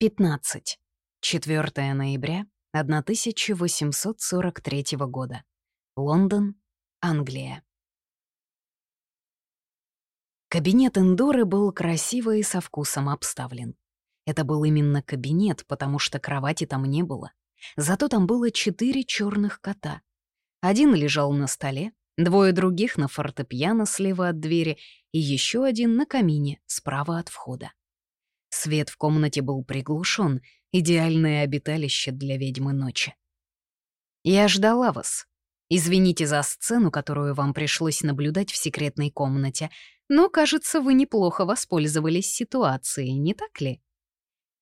15. 4 ноября 1843 года. Лондон, Англия. Кабинет Эндоры был красиво и со вкусом обставлен. Это был именно кабинет, потому что кровати там не было. Зато там было четыре черных кота. Один лежал на столе, двое других на фортепиано слева от двери и еще один на камине справа от входа. Свет в комнате был приглушен, идеальное обиталище для ведьмы ночи. «Я ждала вас. Извините за сцену, которую вам пришлось наблюдать в секретной комнате, но, кажется, вы неплохо воспользовались ситуацией, не так ли?»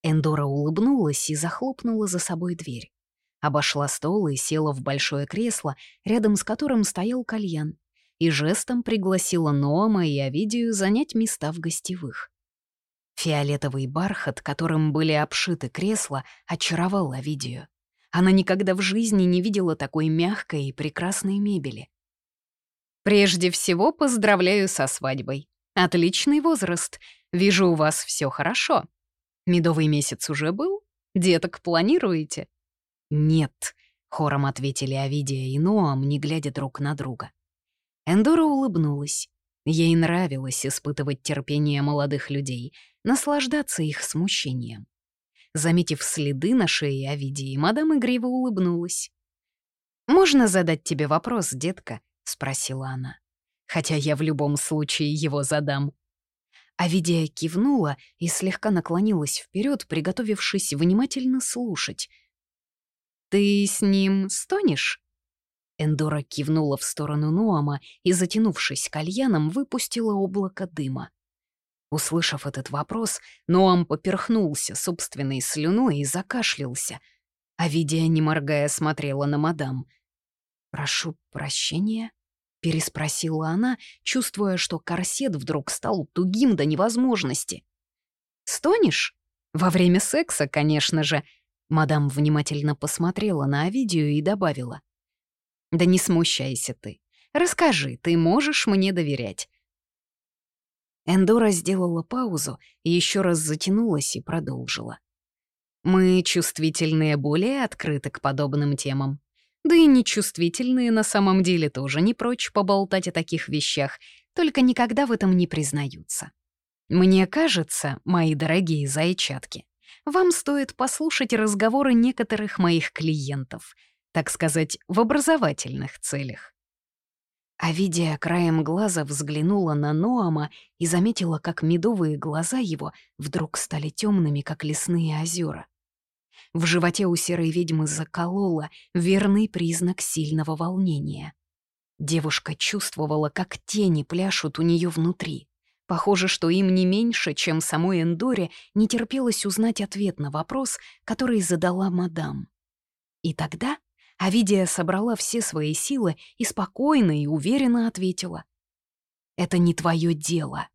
Эндора улыбнулась и захлопнула за собой дверь. Обошла стол и села в большое кресло, рядом с которым стоял кальян, и жестом пригласила Ноама и Овидию занять места в гостевых. Фиолетовый бархат, которым были обшиты кресла, очаровал Овидию. Она никогда в жизни не видела такой мягкой и прекрасной мебели. «Прежде всего поздравляю со свадьбой. Отличный возраст. Вижу, у вас все хорошо. Медовый месяц уже был? Деток планируете?» «Нет», — хором ответили Овидия и Ноам, не глядя друг на друга. Эндора улыбнулась. Ей нравилось испытывать терпение молодых людей, наслаждаться их смущением. Заметив следы на шее Овидии, мадам игриво улыбнулась. «Можно задать тебе вопрос, детка?» — спросила она. «Хотя я в любом случае его задам». Авидия кивнула и слегка наклонилась вперед, приготовившись внимательно слушать. «Ты с ним стонешь?» Эндора кивнула в сторону Ноама и, затянувшись кальяном, выпустила облако дыма. Услышав этот вопрос, Ноам поперхнулся собственной слюной и закашлялся. А Видия, не моргая, смотрела на мадам. «Прошу прощения?» — переспросила она, чувствуя, что корсет вдруг стал тугим до невозможности. «Стонешь? Во время секса, конечно же». Мадам внимательно посмотрела на Овидию и добавила. Да не смущайся ты. Расскажи, ты можешь мне доверять. Эндора сделала паузу еще раз затянулась и продолжила. Мы, чувствительные, более открыты к подобным темам. Да и нечувствительные на самом деле тоже не прочь поболтать о таких вещах, только никогда в этом не признаются. Мне кажется, мои дорогие зайчатки, вам стоит послушать разговоры некоторых моих клиентов — так сказать, в образовательных целях. А видя краем глаза взглянула на Ноама и заметила, как медовые глаза его вдруг стали темными, как лесные озера. В животе у серой ведьмы заколола верный признак сильного волнения. Девушка чувствовала, как тени пляшут у нее внутри. Похоже, что им не меньше, чем самой Эндоре, не терпелось узнать ответ на вопрос, который задала мадам. И тогда Авидия собрала все свои силы и спокойно и уверенно ответила. «Это не твое дело».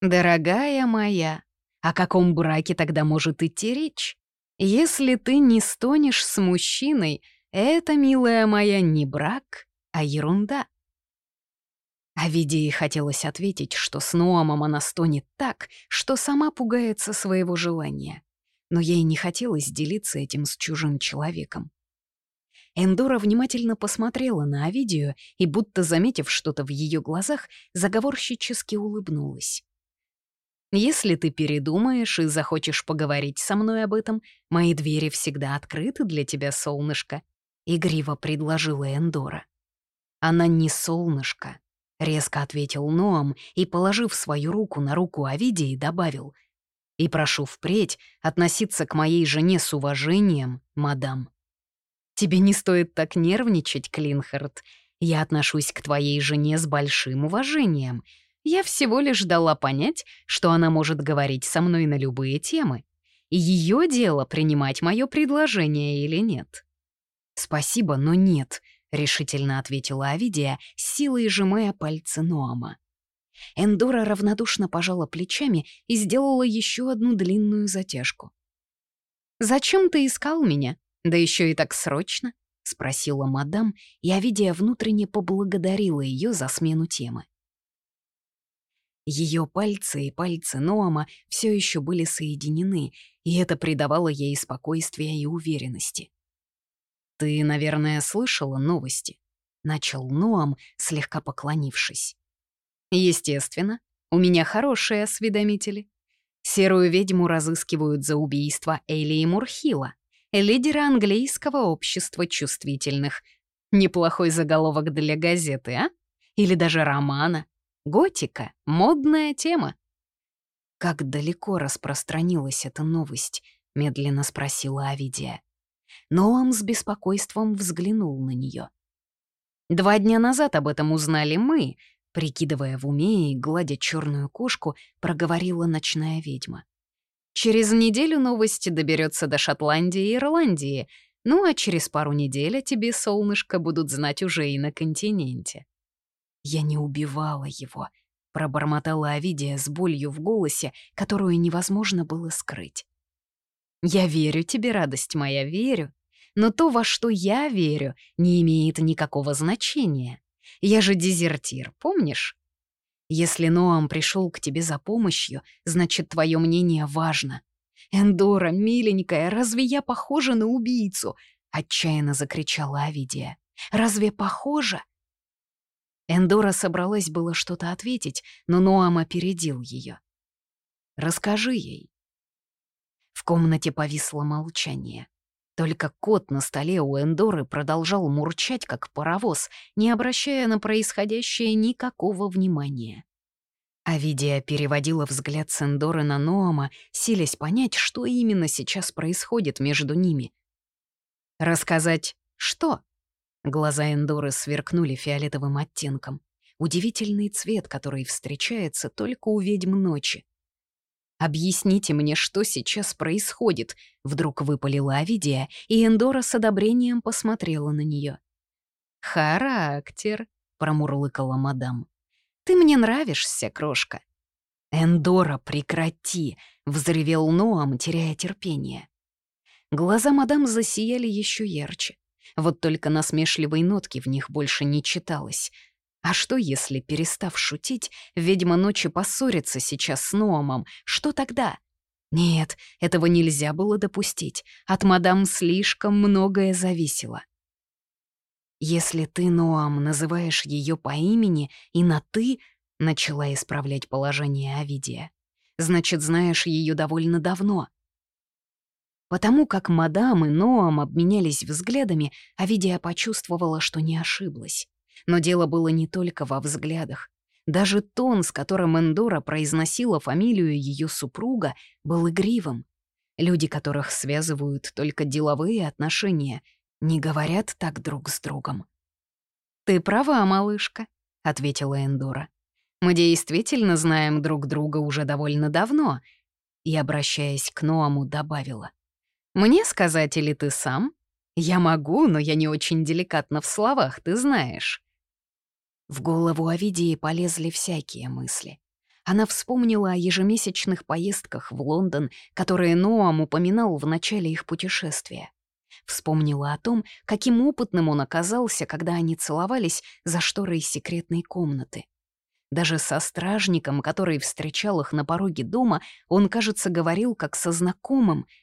«Дорогая моя, о каком браке тогда может идти речь? Если ты не стонешь с мужчиной, это, милая моя, не брак, а ерунда». Авидии хотелось ответить, что с Ноамом она стонет так, что сама пугается своего желания. Но ей не хотелось делиться этим с чужим человеком. Эндора внимательно посмотрела на Овидию и, будто заметив что-то в ее глазах, заговорщически улыбнулась. «Если ты передумаешь и захочешь поговорить со мной об этом, мои двери всегда открыты для тебя, солнышко», — игриво предложила Эндора. «Она не солнышко», — резко ответил Ноам и, положив свою руку на руку Овидии, добавил. «И прошу впредь относиться к моей жене с уважением, мадам». Тебе не стоит так нервничать, Клинхард. Я отношусь к твоей жене с большим уважением. Я всего лишь дала понять, что она может говорить со мной на любые темы. И ее дело принимать мое предложение или нет. «Спасибо, но нет», — решительно ответила Авидия, силой сжимая пальцы Ноама. Эндора равнодушно пожала плечами и сделала еще одну длинную затяжку. «Зачем ты искал меня?» «Да еще и так срочно?» — спросила мадам, и Авидия внутренне поблагодарила ее за смену темы. Ее пальцы и пальцы Ноама все еще были соединены, и это придавало ей спокойствия и уверенности. «Ты, наверное, слышала новости?» — начал Ноам, слегка поклонившись. «Естественно, у меня хорошие осведомители. Серую ведьму разыскивают за убийство Элии Мурхила, лидера английского общества чувствительных. Неплохой заголовок для газеты, а? Или даже романа. Готика — модная тема. «Как далеко распространилась эта новость?» — медленно спросила Авидия. Ноам с беспокойством взглянул на нее. «Два дня назад об этом узнали мы», — прикидывая в уме и гладя черную кошку, проговорила ночная ведьма. «Через неделю новости доберется до Шотландии и Ирландии, ну а через пару недель о тебе, солнышко, будут знать уже и на континенте». «Я не убивала его», — пробормотала Авидия с болью в голосе, которую невозможно было скрыть. «Я верю тебе, радость моя, верю. Но то, во что я верю, не имеет никакого значения. Я же дезертир, помнишь? Если Ноам пришел к тебе за помощью, значит, твое мнение важно. Эндора, миленькая, разве я похожа на убийцу?» — отчаянно закричала Авидия. «Разве похожа?» Эндора собралась было что-то ответить, но Ноам опередил ее. «Расскажи ей». В комнате повисло молчание. Только кот на столе у Эндоры продолжал мурчать, как паровоз, не обращая на происходящее никакого внимания. Авидия переводила взгляд с Эндоры на Ноама, силясь понять, что именно сейчас происходит между ними. «Рассказать что?» Глаза Эндоры сверкнули фиолетовым оттенком. Удивительный цвет, который встречается только у ведьм ночи. «Объясните мне, что сейчас происходит», — вдруг выпалила Авидия, и Эндора с одобрением посмотрела на нее. «Характер», — промурлыкала мадам. «Ты мне нравишься, крошка». «Эндора, прекрати!» — взревел Ноам, теряя терпение. Глаза мадам засияли еще ярче. Вот только насмешливой нотки в них больше не читалось. А что, если, перестав шутить, ведьма ночи поссорится сейчас с Ноамом? Что тогда? Нет, этого нельзя было допустить. От мадам слишком многое зависело. «Если ты, Ноам, называешь ее по имени и на «ты», — начала исправлять положение Авидия, значит, знаешь ее довольно давно. Потому как мадам и Ноам обменялись взглядами, Авидия почувствовала, что не ошиблась. Но дело было не только во взглядах. Даже тон, с которым Эндора произносила фамилию ее супруга, был игривым. Люди, которых связывают только деловые отношения, не говорят так друг с другом. «Ты права, малышка», — ответила Эндора. «Мы действительно знаем друг друга уже довольно давно», и, обращаясь к Ноаму, добавила. Мне сказать или ты сам? Я могу, но я не очень деликатна в словах, ты знаешь». В голову Овидии полезли всякие мысли. Она вспомнила о ежемесячных поездках в Лондон, которые Ноам упоминал в начале их путешествия. Вспомнила о том, каким опытным он оказался, когда они целовались за шторой секретной комнаты. Даже со стражником, который встречал их на пороге дома, он, кажется, говорил как со знакомым —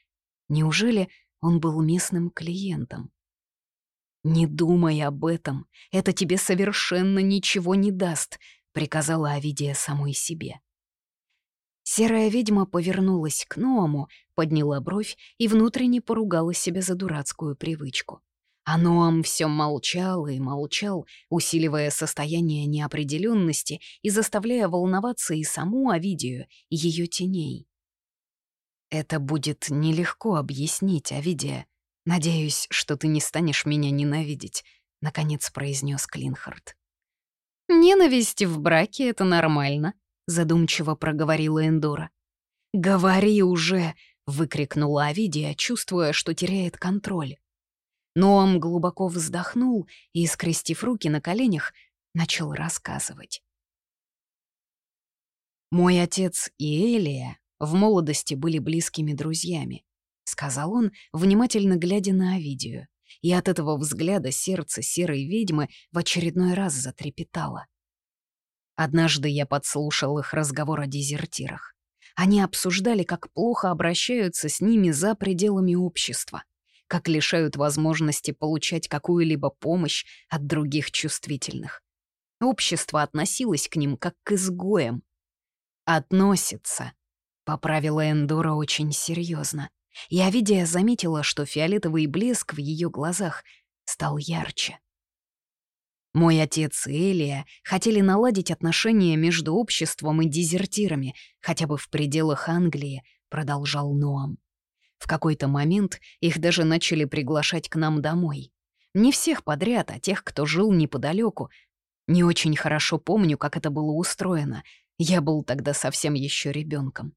Неужели он был местным клиентом? «Не думай об этом, это тебе совершенно ничего не даст», — приказала Авидия самой себе. Серая ведьма повернулась к Ноаму, подняла бровь и внутренне поругала себя за дурацкую привычку. А Ноам все молчал и молчал, усиливая состояние неопределенности и заставляя волноваться и саму Авидию, и ее теней. Это будет нелегко объяснить, Авидия. Надеюсь, что ты не станешь меня ненавидеть, наконец произнес Клинхард. Ненависть в браке это нормально, задумчиво проговорила Эндора. Говори уже, выкрикнула Авидия, чувствуя, что теряет контроль. Но он глубоко вздохнул и, скрестив руки на коленях, начал рассказывать. Мой отец и Элия в молодости были близкими друзьями», — сказал он, внимательно глядя на Овидию. И от этого взгляда сердце серой ведьмы в очередной раз затрепетало. Однажды я подслушал их разговор о дезертирах. Они обсуждали, как плохо обращаются с ними за пределами общества, как лишают возможности получать какую-либо помощь от других чувствительных. Общество относилось к ним как к изгоям. «Относится», — поправила Эндора очень серьезно. И Авидия заметила, что фиолетовый блеск в ее глазах стал ярче. Мой отец и Элия хотели наладить отношения между обществом и дезертирами, хотя бы в пределах Англии, продолжал Ноам. В какой-то момент их даже начали приглашать к нам домой. Не всех подряд, а тех, кто жил неподалеку. Не очень хорошо помню, как это было устроено. Я был тогда совсем еще ребенком.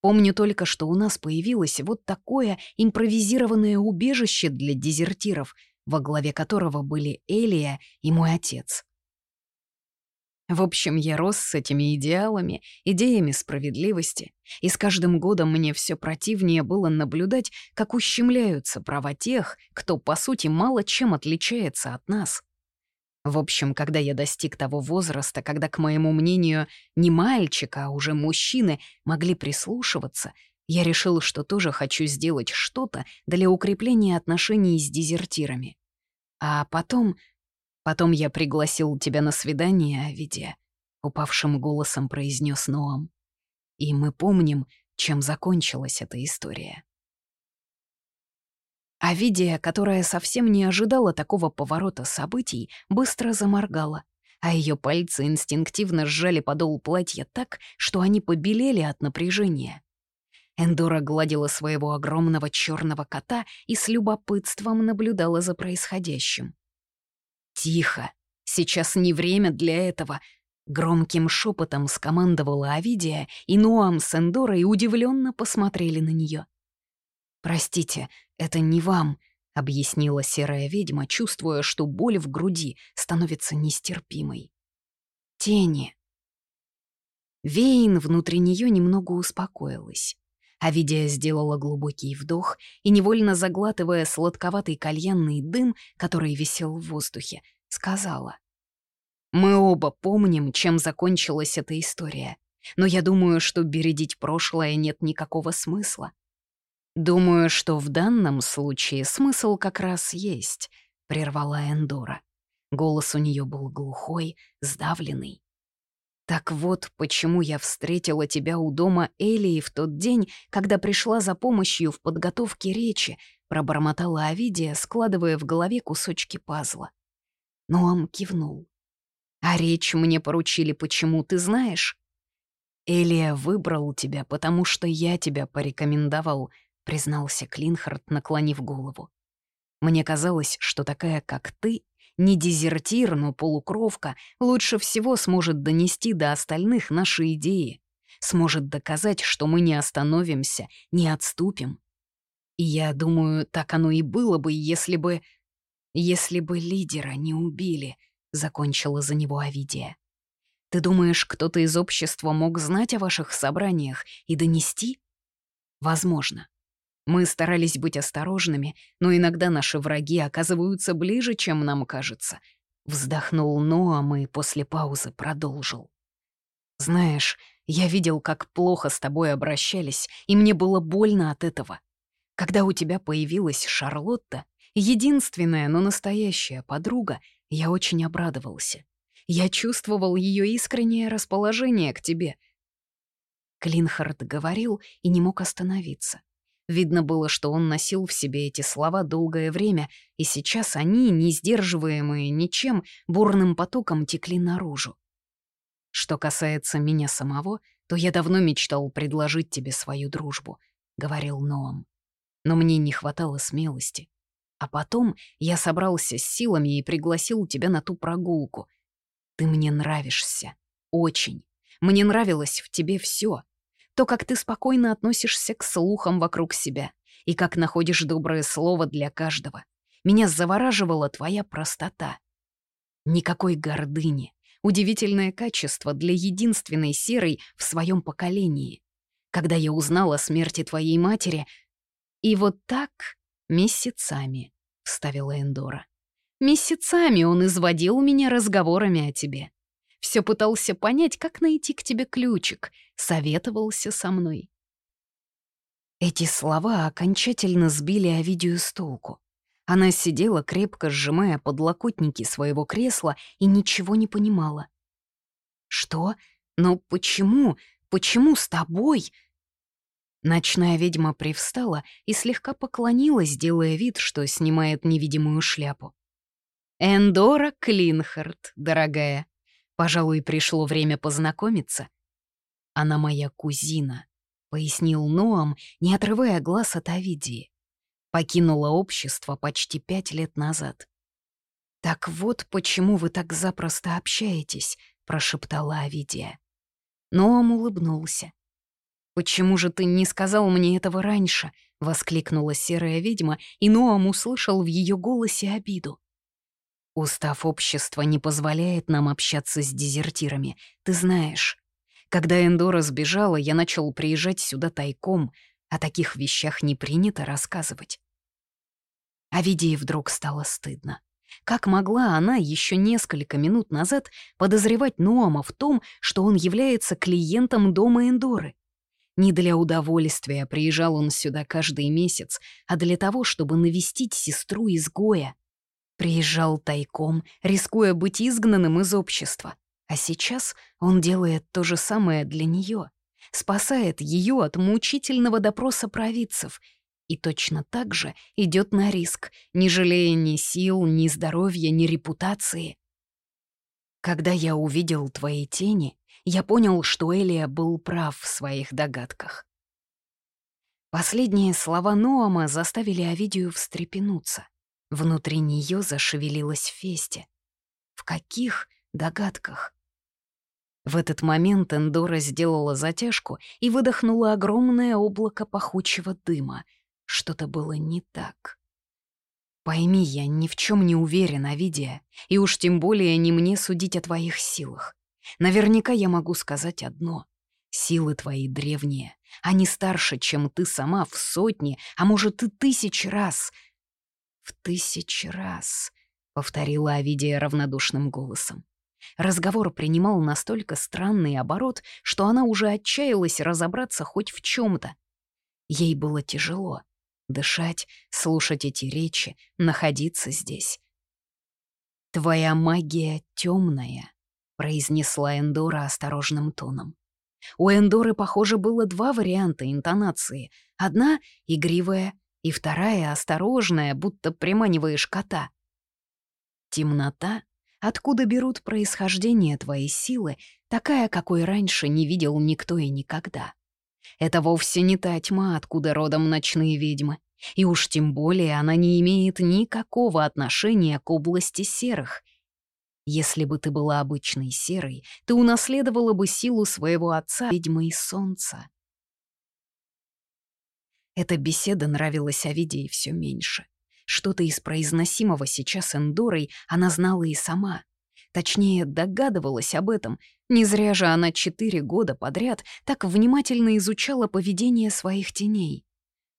Помню только, что у нас появилось вот такое импровизированное убежище для дезертиров — во главе которого были Элия и мой отец. В общем, я рос с этими идеалами, идеями справедливости, и с каждым годом мне все противнее было наблюдать, как ущемляются права тех, кто, по сути, мало чем отличается от нас. В общем, когда я достиг того возраста, когда, к моему мнению, не мальчика, а уже мужчины могли прислушиваться, я решил, что тоже хочу сделать что-то для укрепления отношений с дезертирами. А потом... Потом я пригласил тебя на свидание, Авидия, — упавшим голосом произнес Ноам. И мы помним, чем закончилась эта история. Авидия, которая совсем не ожидала такого поворота событий, быстро заморгала, а ее пальцы инстинктивно сжали подол платья так, что они побелели от напряжения. Эндора гладила своего огромного черного кота и с любопытством наблюдала за происходящим. «Тихо! Сейчас не время для этого!» Громким шепотом скомандовала Авидия, и Нуам с Эндорой удивленно посмотрели на нее. «Простите, это не вам», — объяснила серая ведьма, чувствуя, что боль в груди становится нестерпимой. «Тени». Вейн внутри нее немного успокоилась. Авидия сделала глубокий вдох и, невольно заглатывая сладковатый кальянный дым, который висел в воздухе, сказала. «Мы оба помним, чем закончилась эта история, но я думаю, что бередить прошлое нет никакого смысла. Думаю, что в данном случае смысл как раз есть», — прервала Эндора. Голос у нее был глухой, сдавленный. Так вот, почему я встретила тебя у дома Элии в тот день, когда пришла за помощью в подготовке речи, пробормотала Авидия, складывая в голове кусочки пазла. Ноам кивнул. «А речь мне поручили почему, ты знаешь?» «Элия выбрал тебя, потому что я тебя порекомендовал», — признался Клинхард, наклонив голову. «Мне казалось, что такая, как ты, не дезертир, но полукровка лучше всего сможет донести до остальных наши идеи, сможет доказать, что мы не остановимся, не отступим. И я думаю, так оно и было бы, если бы... Если бы лидера не убили, — закончила за него Авидия. Ты думаешь, кто-то из общества мог знать о ваших собраниях и донести? Возможно. Мы старались быть осторожными, но иногда наши враги оказываются ближе, чем нам кажется. Вздохнул Ноам и после паузы продолжил. Знаешь, я видел, как плохо с тобой обращались, и мне было больно от этого. Когда у тебя появилась Шарлотта, единственная, но настоящая подруга, я очень обрадовался. Я чувствовал ее искреннее расположение к тебе. Клинхард говорил и не мог остановиться. Видно было, что он носил в себе эти слова долгое время, и сейчас они, не сдерживаемые ничем, бурным потоком текли наружу. «Что касается меня самого, то я давно мечтал предложить тебе свою дружбу», — говорил Ноам. «Но мне не хватало смелости. А потом я собрался с силами и пригласил тебя на ту прогулку. Ты мне нравишься. Очень. Мне нравилось в тебе все то, как ты спокойно относишься к слухам вокруг себя и как находишь доброе слово для каждого. Меня завораживала твоя простота. Никакой гордыни. Удивительное качество для единственной серой в своем поколении. Когда я узнала о смерти твоей матери... И вот так месяцами, — вставила Эндора. Месяцами он изводил меня разговорами о тебе. Все пытался понять, как найти к тебе ключик, советовался со мной. Эти слова окончательно сбили Овидию с толку. Она сидела, крепко сжимая подлокотники своего кресла, и ничего не понимала. «Что? Но почему? Почему с тобой?» Ночная ведьма привстала и слегка поклонилась, делая вид, что снимает невидимую шляпу. «Эндора Клинхард, дорогая. Пожалуй, пришло время познакомиться. Она моя кузина», — пояснил Ноам, не отрывая глаз от Овидии. Покинула общество почти пять лет назад. «Так вот почему вы так запросто общаетесь», — прошептала Овидия. Ноам улыбнулся. «Почему же ты не сказал мне этого раньше?» — воскликнула серая ведьма, и Ноам услышал в ее голосе обиду. «Устав общества не позволяет нам общаться с дезертирами, ты знаешь. Когда Эндора сбежала, я начал приезжать сюда тайком, о таких вещах не принято рассказывать». А Видии вдруг стало стыдно. Как могла она еще несколько минут назад подозревать Ноама в том, что он является клиентом дома Эндоры? Не для удовольствия приезжал он сюда каждый месяц, а для того, чтобы навестить сестру-изгоя. Приезжал тайком, рискуя быть изгнанным из общества. А сейчас он делает то же самое для нее, спасает ее от мучительного допроса провидцев и точно так же идет на риск, не жалея ни сил, ни здоровья, ни репутации. Когда я увидел твои тени, я понял, что Элия был прав в своих догадках. Последние слова Ноама заставили Овидию встрепенуться. Внутри нее зашевелилась Фесте. В каких догадках? В этот момент Эндора сделала затяжку и выдохнула огромное облако пахучего дыма. Что-то было не так. Пойми, я ни в чем не уверен, Овидия, и уж тем более не мне судить о твоих силах. Наверняка я могу сказать одно. Силы твои древние. Они старше, чем ты сама в сотни, а может и тысячи раз. В тысячи раз, — повторила Авидия равнодушным голосом. Разговор принимал настолько странный оборот, что она уже отчаялась разобраться хоть в чем то Ей было тяжело дышать, слушать эти речи, находиться здесь. Твоя магия темная, произнесла Эндора осторожным тоном. У Эндоры, похоже, было два варианта интонации. Одна — игривая, и вторая — осторожная, будто приманиваешь кота. Темнота, откуда берут происхождение твоей силы, такая, какой раньше не видел никто и никогда. Это вовсе не та тьма, откуда родом ночные ведьмы. И уж тем более она не имеет никакого отношения к области серых — если бы ты была обычной серой, ты унаследовала бы силу своего отца, ведьмы и солнца. Эта беседа нравилась Овидии все меньше. Что-то из произносимого сейчас Эндорой она знала и сама. Точнее, догадывалась об этом. Не зря же она четыре года подряд так внимательно изучала поведение своих теней.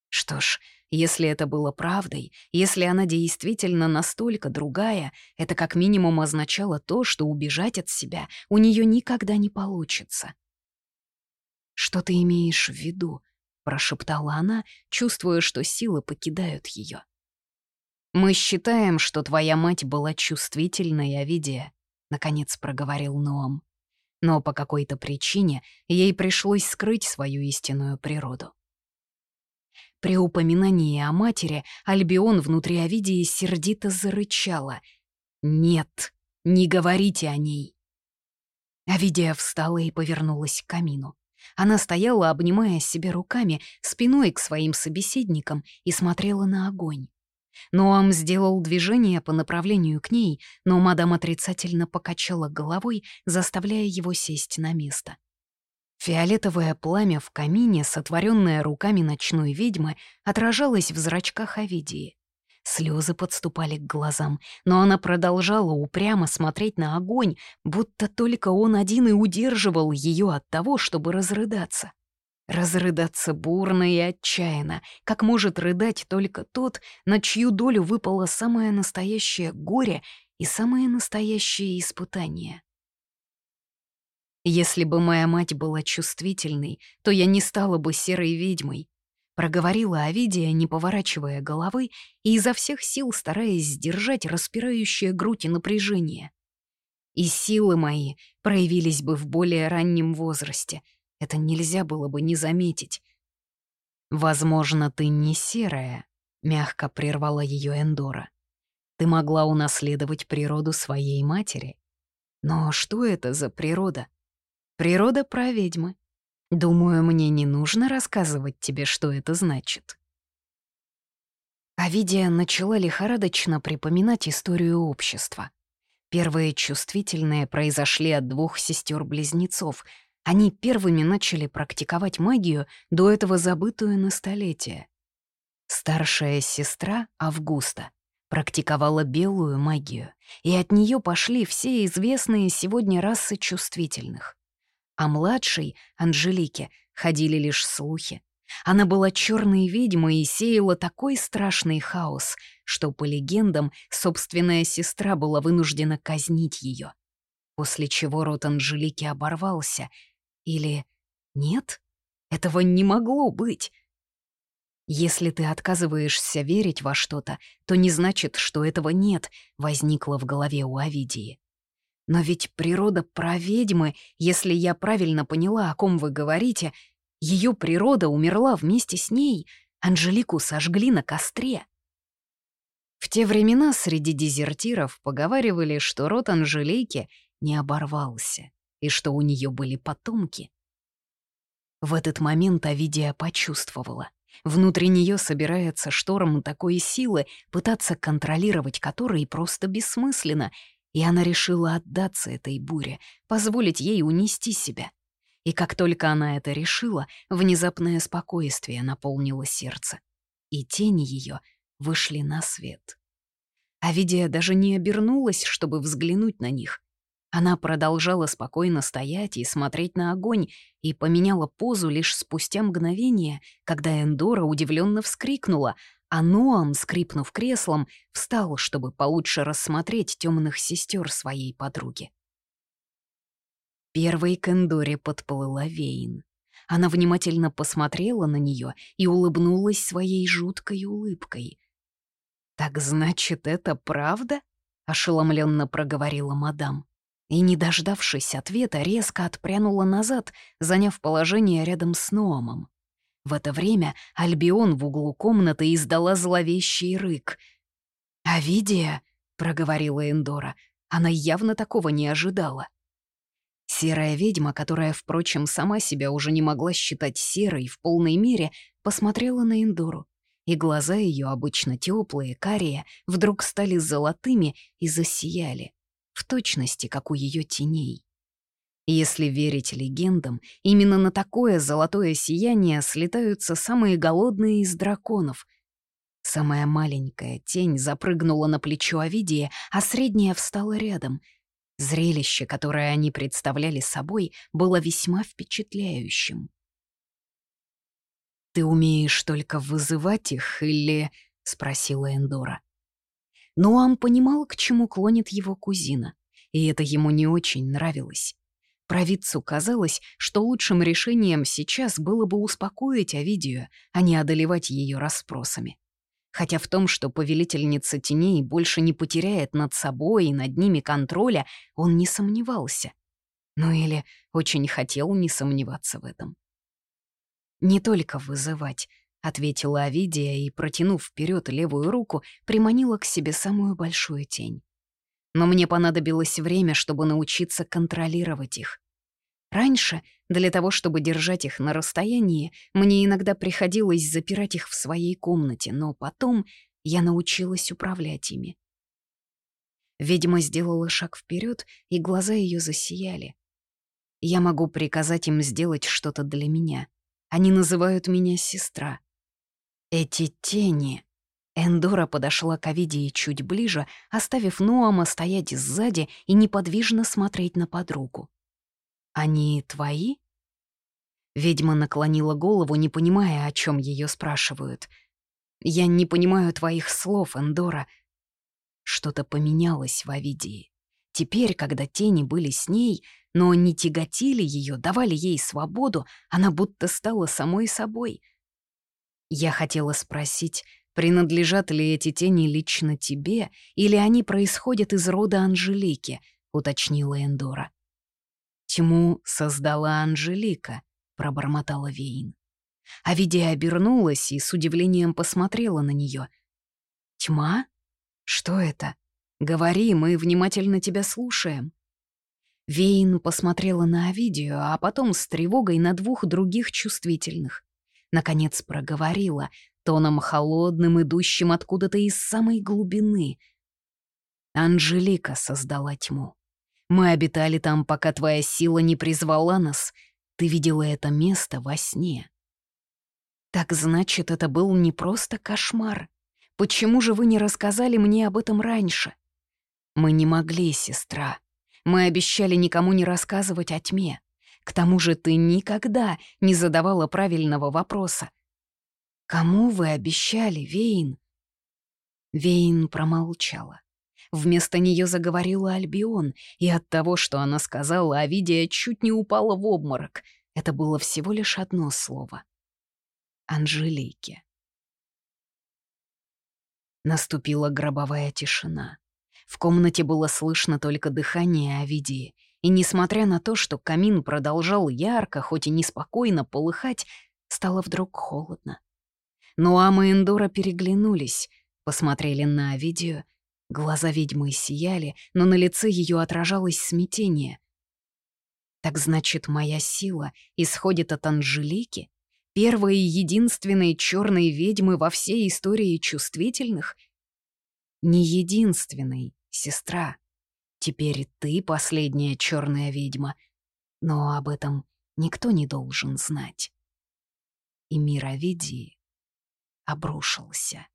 Что ж, если это было правдой, если она действительно настолько другая, это как минимум означало то, что убежать от себя у нее никогда не получится. «Что ты имеешь в виду?» — прошептала она, чувствуя, что силы покидают ее. «Мы считаем, что твоя мать была чувствительной, Овидия», — наконец проговорил Ноам. «Но по какой-то причине ей пришлось скрыть свою истинную природу. При упоминании о матери Альбион внутри Овидии сердито зарычала. «Нет, не говорите о ней!» Овидия встала и повернулась к камину. Она стояла, обнимая себя руками, спиной к своим собеседникам и смотрела на огонь. Ноам сделал движение по направлению к ней, но мадам отрицательно покачала головой, заставляя его сесть на место. Фиолетовое пламя в камине, сотворенное руками ночной ведьмы, отражалось в зрачках Овидии. Слезы подступали к глазам, но она продолжала упрямо смотреть на огонь, будто только он один и удерживал ее от того, чтобы разрыдаться. Разрыдаться бурно и отчаянно, как может рыдать только тот, на чью долю выпало самое настоящее горе и самое настоящее испытание. Если бы моя мать была чувствительной, то я не стала бы серой ведьмой. Проговорила Овидия, не поворачивая головы и изо всех сил стараясь сдержать распирающее грудь и напряжение. И силы мои проявились бы в более раннем возрасте. Это нельзя было бы не заметить. «Возможно, ты не серая», — мягко прервала ее Эндора. «Ты могла унаследовать природу своей матери. Но что это за природа? Природа про ведьмы. Думаю, мне не нужно рассказывать тебе, что это значит». Авидия начала лихорадочно припоминать историю общества. Первые чувствительные произошли от двух сестер-близнецов. Они первыми начали практиковать магию, до этого забытую на столетия. Старшая сестра, Августа, практиковала белую магию, и от нее пошли все известные сегодня расы чувствительных. А младшей, Анжелике, ходили лишь слухи. Она была черной ведьмой и сеяла такой страшный хаос, что, по легендам, собственная сестра была вынуждена казнить ее. После чего рот Анжелики оборвался. Или нет? Этого не могло быть. Если ты отказываешься верить во что-то, то не значит, что этого нет, возникло в голове у Авидии. Но ведь природа про если я правильно поняла, о ком вы говорите, ее природа умерла вместе с ней, Анжелику сожгли на костре. В те времена среди дезертиров поговаривали, что род Анжелики не оборвался и что у нее были потомки. В этот момент Авидия почувствовала. Внутри нее собирается шторм такой силы, пытаться контролировать который просто бессмысленно, и она решила отдаться этой буре, позволить ей унести себя. И как только она это решила, внезапное спокойствие наполнило сердце. И тени ее вышли на свет. Авидия даже не обернулась, чтобы взглянуть на них. Она продолжала спокойно стоять и смотреть на огонь и поменяла позу лишь спустя мгновение, когда Эндора удивленно вскрикнула, а Ноам, скрипнув креслом, встал, чтобы получше рассмотреть темных сестер своей подруги. Первой к Эндоре подплыла Вейн. Она внимательно посмотрела на нее и улыбнулась своей жуткой улыбкой. «Так значит, это правда?» — ошеломленно проговорила мадам. И, не дождавшись ответа, резко отпрянула назад, заняв положение рядом с Ноамом. В это время Альбион в углу комнаты издала зловещий рык. «Авидия», — проговорила Эндора, — она явно такого не ожидала. Серая ведьма, которая, впрочем, сама себя уже не могла считать серой в полной мере, посмотрела на Индору, и глаза ее, обычно теплые, карие, вдруг стали золотыми и засияли, в точности, как у ее теней. Если верить легендам, именно на такое золотое сияние слетаются самые голодные из драконов. Самая маленькая тень запрыгнула на плечо Овидия, а средняя встала рядом — Зрелище, которое они представляли собой, было весьма впечатляющим. «Ты умеешь только вызывать их или...» — спросила Эндора. Нуам понимал, к чему клонит его кузина, и это ему не очень нравилось. Провидцу казалось, что лучшим решением сейчас было бы успокоить Овидию, а не одолевать ее расспросами хотя в том, что повелительница теней больше не потеряет над собой и над ними контроля, он не сомневался. Ну или очень хотел не сомневаться в этом. «Не только вызывать», — ответила Авидия и, протянув вперед левую руку, приманила к себе самую большую тень. Но мне понадобилось время, чтобы научиться контролировать их. Раньше, для того, чтобы держать их на расстоянии, мне иногда приходилось запирать их в своей комнате, но потом я научилась управлять ими. Ведьма сделала шаг вперед, и глаза ее засияли. Я могу приказать им сделать что-то для меня. Они называют меня сестра. Эти тени... Эндора подошла к Авидии чуть ближе, оставив Нуама стоять сзади и неподвижно смотреть на подругу. «Они твои?» Ведьма наклонила голову, не понимая, о чем ее спрашивают. «Я не понимаю твоих слов, Эндора». Что-то поменялось в Авидии. Теперь, когда тени были с ней, но не тяготили ее, давали ей свободу, она будто стала самой собой. Я хотела спросить, принадлежат ли эти тени лично тебе, или они происходят из рода Анжелики, уточнила Эндора. Тьму создала Анжелика, пробормотала Вейн. Авидия обернулась и с удивлением посмотрела на нее. «Тьма? Что это? Говори, мы внимательно тебя слушаем». Вейн посмотрела на Авидию, а потом с тревогой на двух других чувствительных. Наконец проговорила, тоном холодным, идущим откуда-то из самой глубины. «Анжелика создала тьму. Мы обитали там, пока твоя сила не призвала нас. Ты видела это место во сне». «Так значит, это был не просто кошмар. Почему же вы не рассказали мне об этом раньше?» «Мы не могли, сестра», мы обещали никому не рассказывать о тьме. К тому же ты никогда не задавала правильного вопроса. «Кому вы обещали, Вейн?» Вейн промолчала. Вместо нее заговорила Альбион, и от того, что она сказала, Авидия чуть не упала в обморок. Это было всего лишь одно слово. Анжелике. Наступила гробовая тишина. В комнате было слышно только дыхание Овидии, и несмотря на то, что камин продолжал ярко, хоть и неспокойно полыхать, стало вдруг холодно. Нуама и Эндора переглянулись, посмотрели на Овидию. Глаза ведьмы сияли, но на лице ее отражалось смятение. «Так значит, моя сила исходит от Анжелики?» первой и единственной черной ведьмы во всей истории чувствительных? Не единственной, сестра. Теперь ты последняя черная ведьма, но об этом никто не должен знать. И мировидии обрушился.